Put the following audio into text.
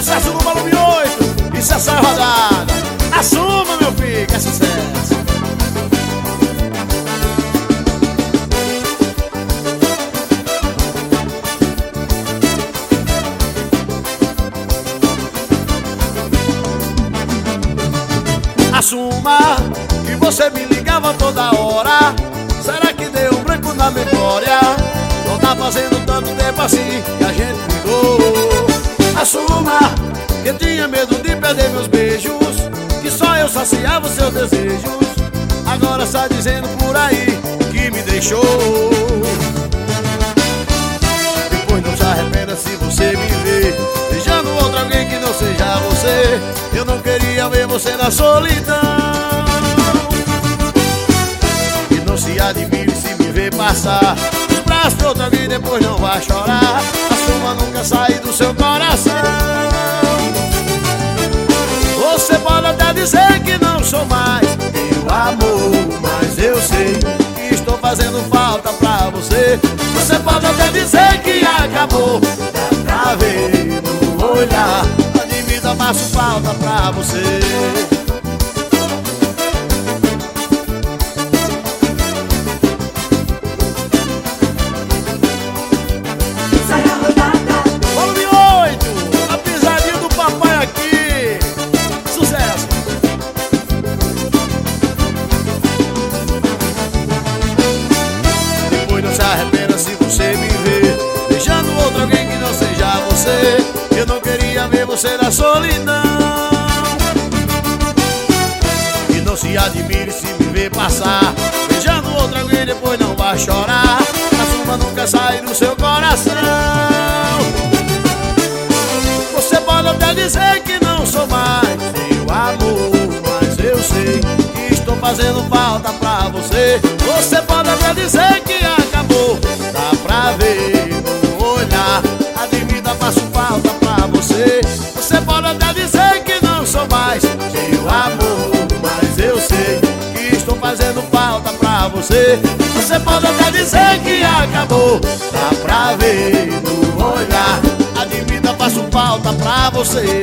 sucesso no volume 8 e sessão é rodada. Assuma, meu filho, que é sucesso. Assuma que você me ligava toda hora. Será que deu um branco na memória? Não tá fazendo tanto tempo assim que a gente brigou. Assuma que tinha medo de perder meus beijos. Que só eu saciava os seus desejos. Agora está dizendo por aí que me deixou. Depois não se arrependa se você me ver beijando outro alguém que não seja você. Eu não queria ver você na solidão. E não se admire se me ver passar Os braços de outra alguém depois não vai chorar A sua nunca sai do seu coração dizer que não sou mais Meu amor, mas eu sei Que estou fazendo falta pra você. Você pode até dizer que acabou Dá pra ver no olhar. Admita, faço falta pra você você. Eu não queria ver você na solidão. E não se admire se me ver passar beijando outro alguém depois não vai chorar. A suma nunca sai do seu coração. Você pode até dizer que não sou mais seu amor, mas eu sei que estou fazendo falta pra você. Você pode até dizer que acabou, dá pra ver no olhar. Admita, faço falta dizer que não sou mais seu amor, mas eu sei que estou fazendo falta pra você. Você pode até dizer que acabou, dá pra ver no olhar. Admita, faço falta pra você.